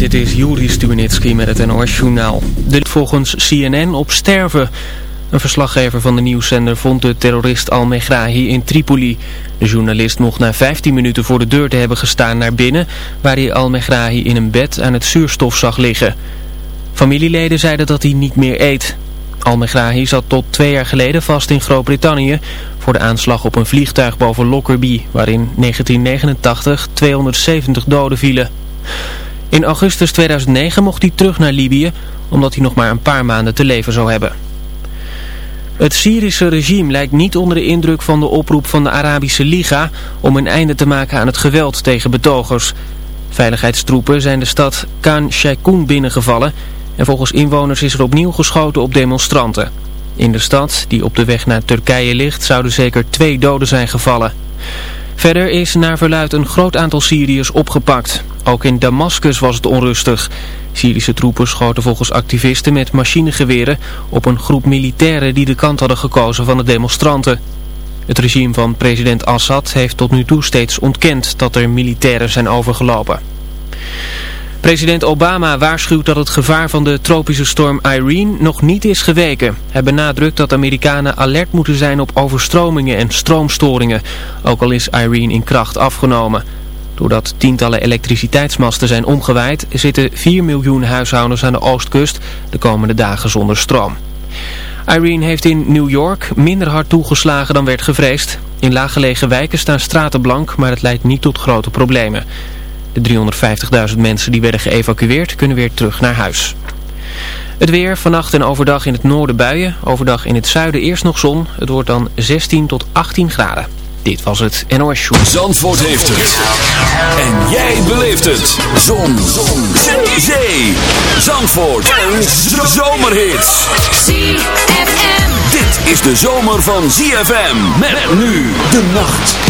Dit is Juri Stubenitski met het NOS-journaal. De volgens CNN op sterven. Een verslaggever van de nieuwszender vond de terrorist Al-Megrahi in Tripoli. De journalist mocht na 15 minuten voor de deur te hebben gestaan naar binnen... waar hij Al-Megrahi in een bed aan het zuurstof zag liggen. Familieleden zeiden dat hij niet meer eet. Al-Megrahi zat tot twee jaar geleden vast in Groot-Brittannië... voor de aanslag op een vliegtuig boven Lockerbie... waarin 1989 270 doden vielen. In augustus 2009 mocht hij terug naar Libië, omdat hij nog maar een paar maanden te leven zou hebben. Het Syrische regime lijkt niet onder de indruk van de oproep van de Arabische Liga om een einde te maken aan het geweld tegen betogers. Veiligheidstroepen zijn de stad Khan Sheikhoun binnengevallen en volgens inwoners is er opnieuw geschoten op demonstranten. In de stad, die op de weg naar Turkije ligt, zouden zeker twee doden zijn gevallen. Verder is naar verluid een groot aantal Syriërs opgepakt. Ook in Damascus was het onrustig. Syrische troepen schoten volgens activisten met machinegeweren op een groep militairen die de kant hadden gekozen van de demonstranten. Het regime van president Assad heeft tot nu toe steeds ontkend dat er militairen zijn overgelopen. President Obama waarschuwt dat het gevaar van de tropische storm Irene nog niet is geweken. Hij benadrukt dat Amerikanen alert moeten zijn op overstromingen en stroomstoringen, ook al is Irene in kracht afgenomen. Doordat tientallen elektriciteitsmasten zijn omgewaaid, zitten 4 miljoen huishoudens aan de oostkust de komende dagen zonder stroom. Irene heeft in New York minder hard toegeslagen dan werd gevreesd. In laaggelegen wijken staan straten blank, maar het leidt niet tot grote problemen. De 350.000 mensen die werden geëvacueerd kunnen weer terug naar huis. Het weer, vannacht en overdag in het noorden buien. Overdag in het zuiden eerst nog zon. Het wordt dan 16 tot 18 graden. Dit was het NOS Show. Zandvoort heeft het. En jij beleeft het. Zon. zon. Zee. Zandvoort. Een zomerhit. ZFM. Dit is de zomer van ZFM. Met nu de nacht.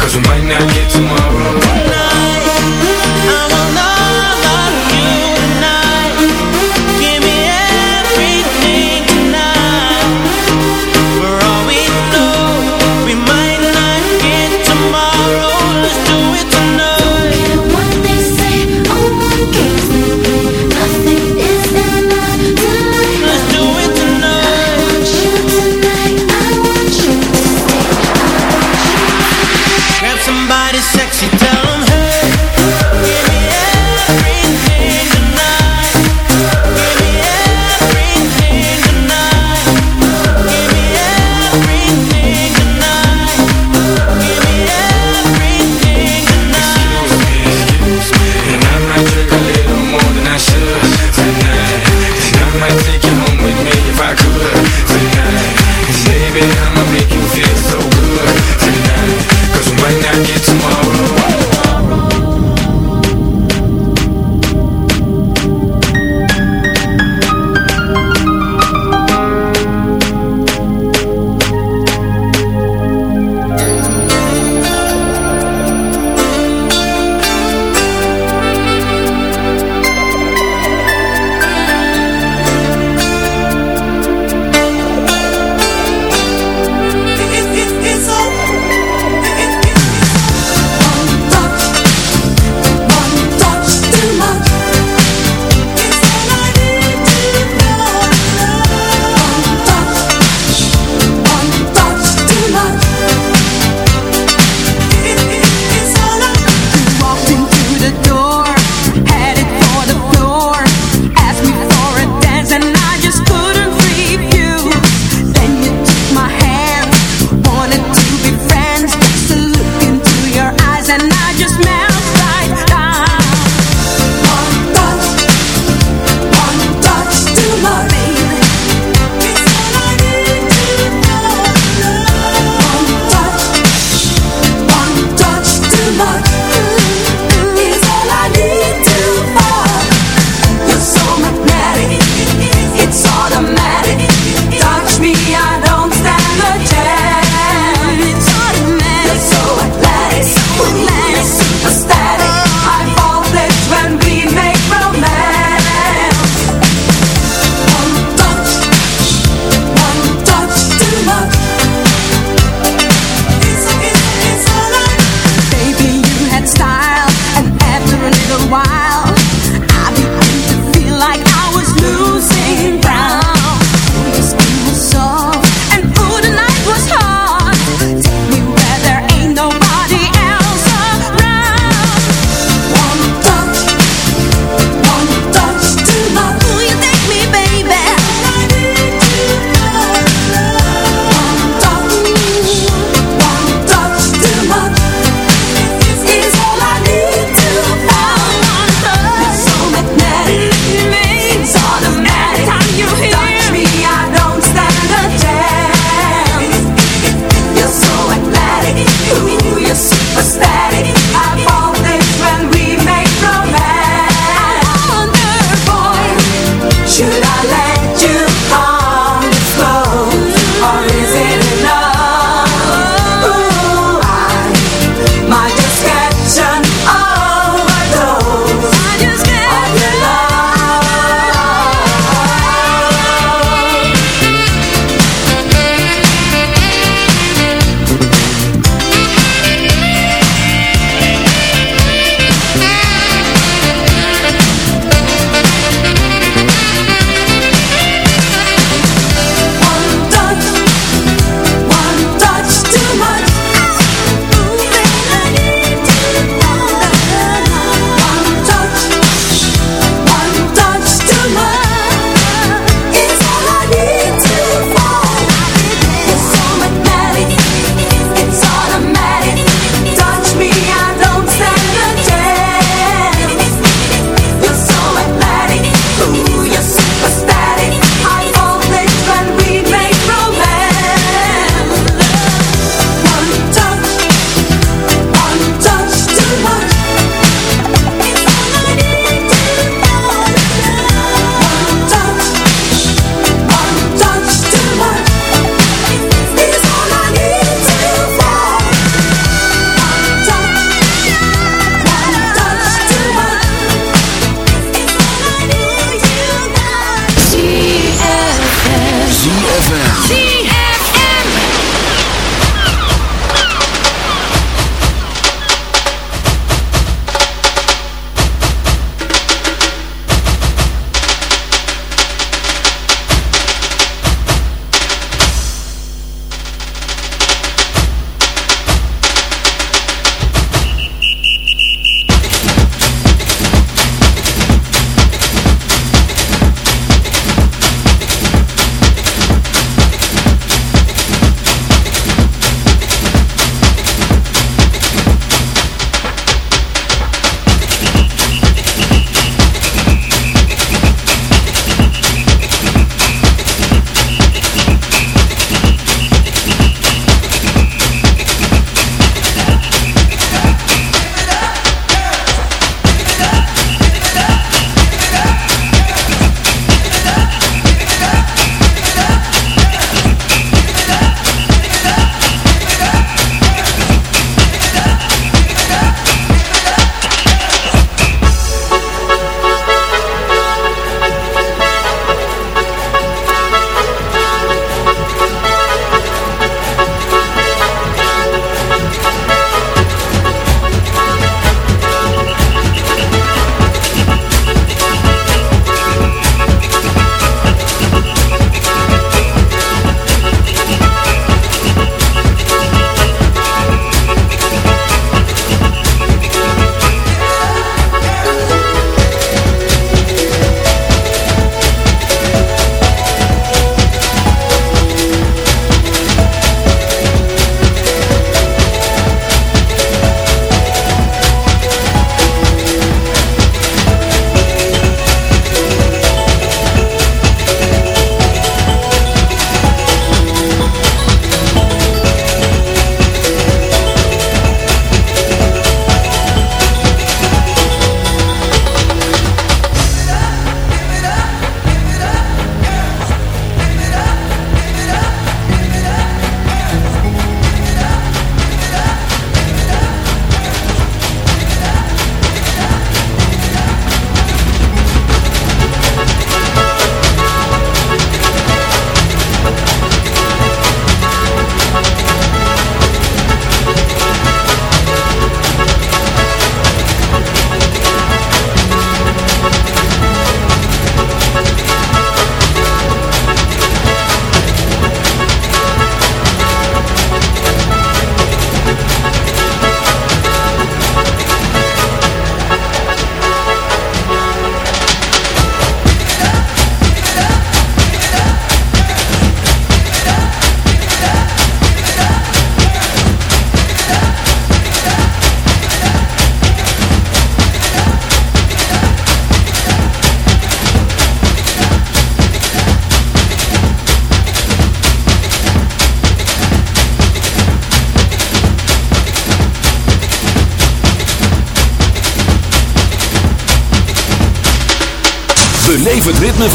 Cause we might not get tomorrow. Tonight I will not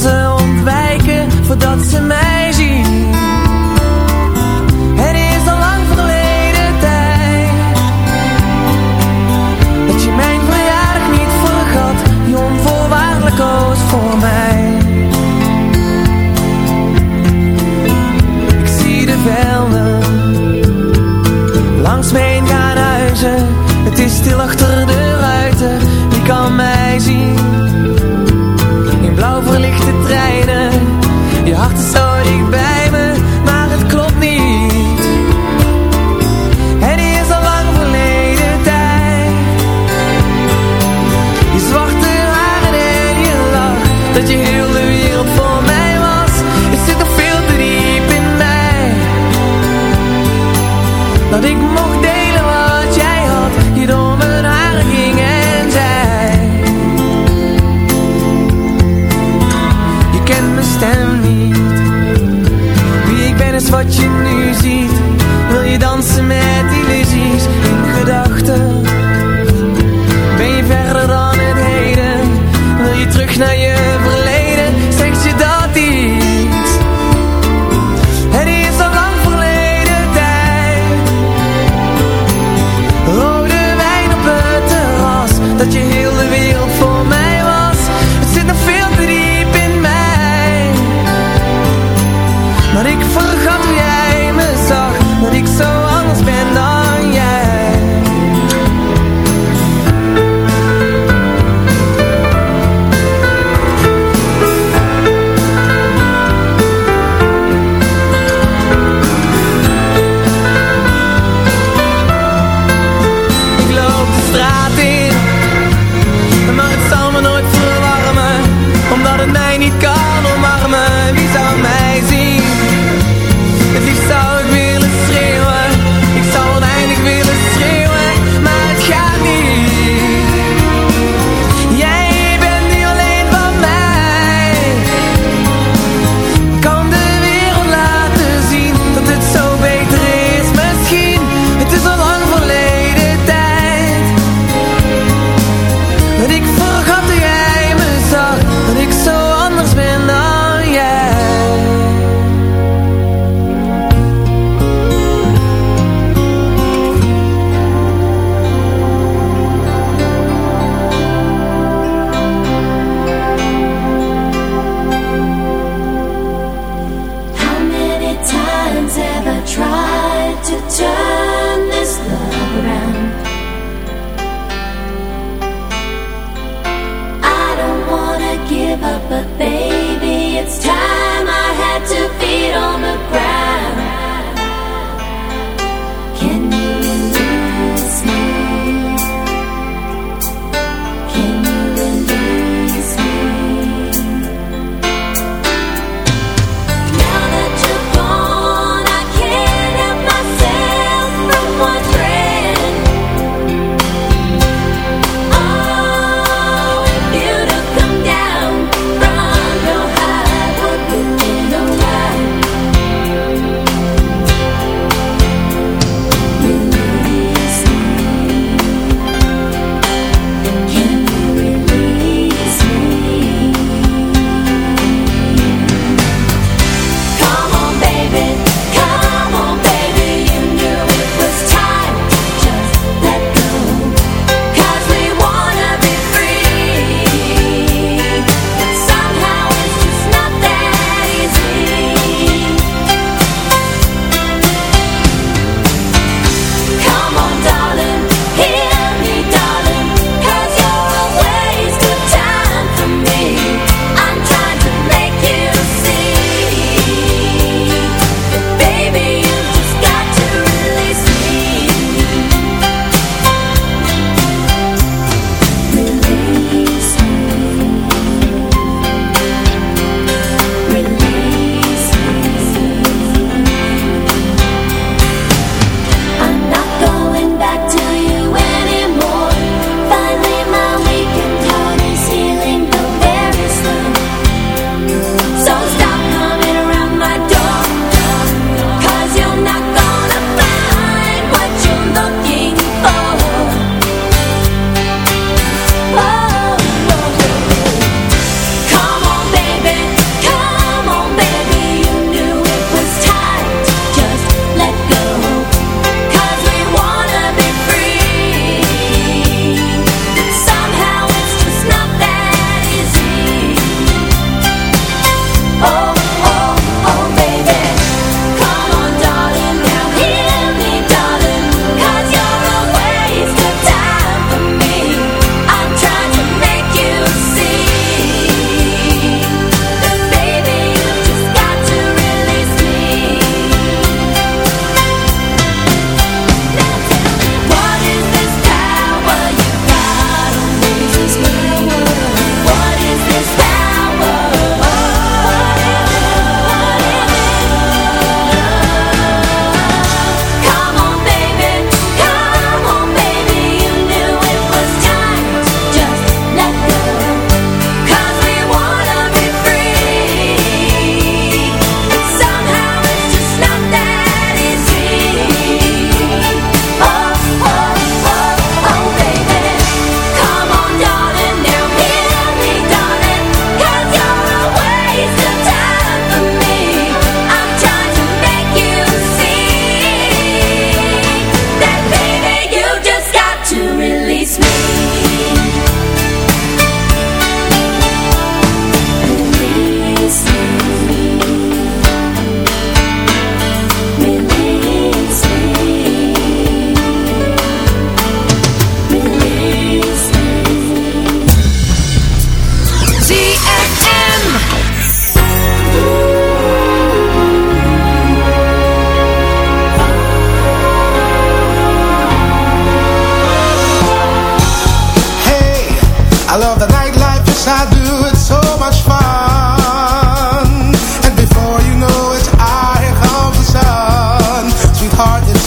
drempels ontwijken voordat ze mij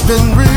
been real.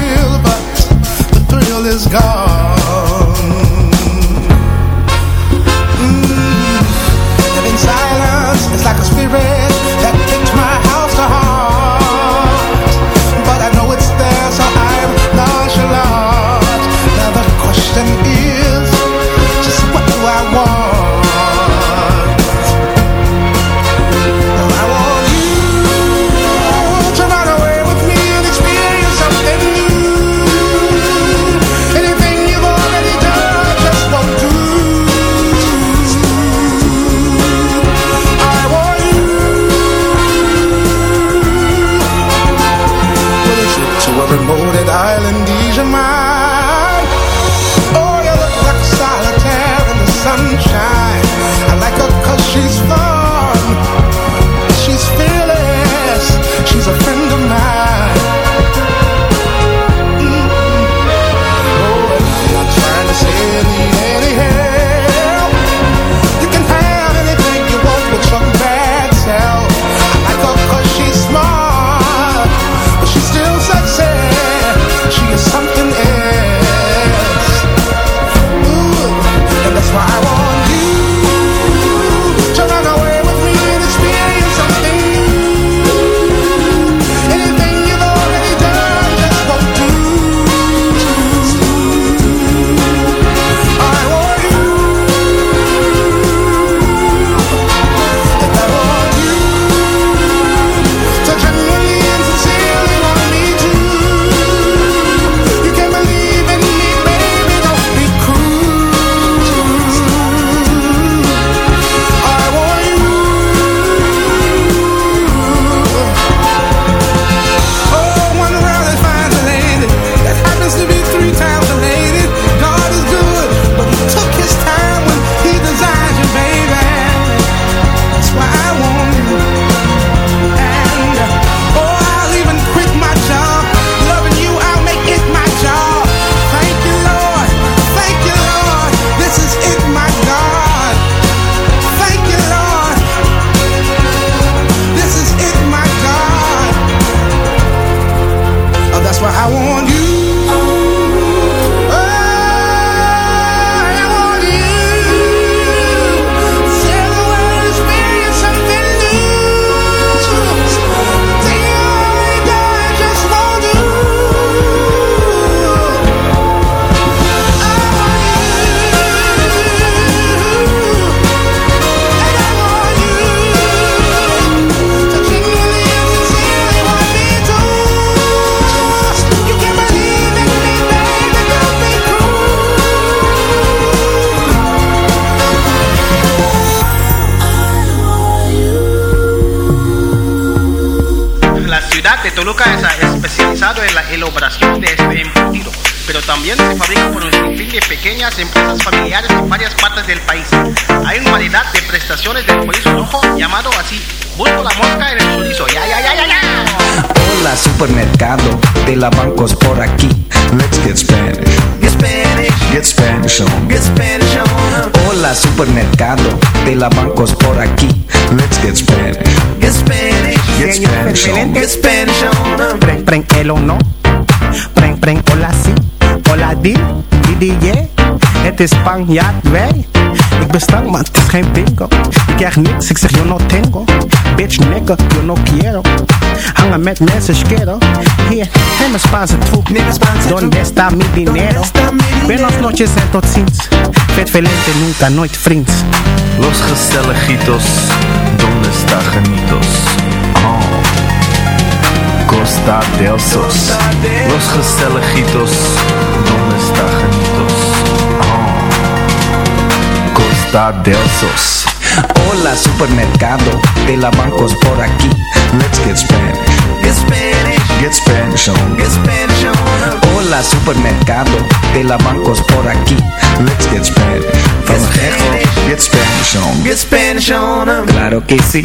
pequeños referentes. Spanish on Pren, pren, el o no. Pren, pren, hola. Hola di, di, DJ. Het is Spanjaard, wij. Ik ben stank, maar het is geen bingo. Ik krijg niks, ik zeg yo no tengo. Bitch nigga, yo no quiero. Hangen met mensen, schero. Hier, neem een Spaanse troep. Donde está mi dinero? Buenos noches en tot ziens. Vet velente, nunca, nooit vriend. Los gezelligitos, donde está genitos? Costa del Sos, los Gestelejitos, ¿dónde está Janitos? Oh. Costa del Sos. Hola supermercado, de la bancos por aquí. Let's get Spanish. Get Spanish. Get Spanish on. Get Spanish on. Hola supermercado, de la bancos por aquí. Let's get Spanish. From get Spanish. Get Spanish on. Get Spanish on. Em. Claro que sí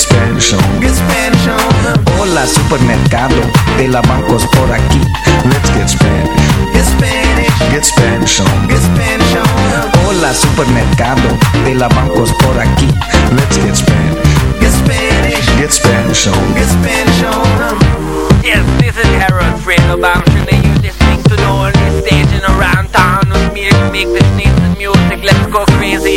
Get Spanish. Get Spanish on. Get Spanish on. Hola supermercado, de la bancos por aquí. Let's get Spanish. Get Spanish. Get Spanish on. Get Spanish on. Hola supermercado, de la bancos por aquí. Let's get Spanish. Get Spanish. Get Spanish on. Get Spanish on. Yes, this is Harold Fredo Bamshin and you're listening to the only station around town with me to make this nice music. Let's go crazy.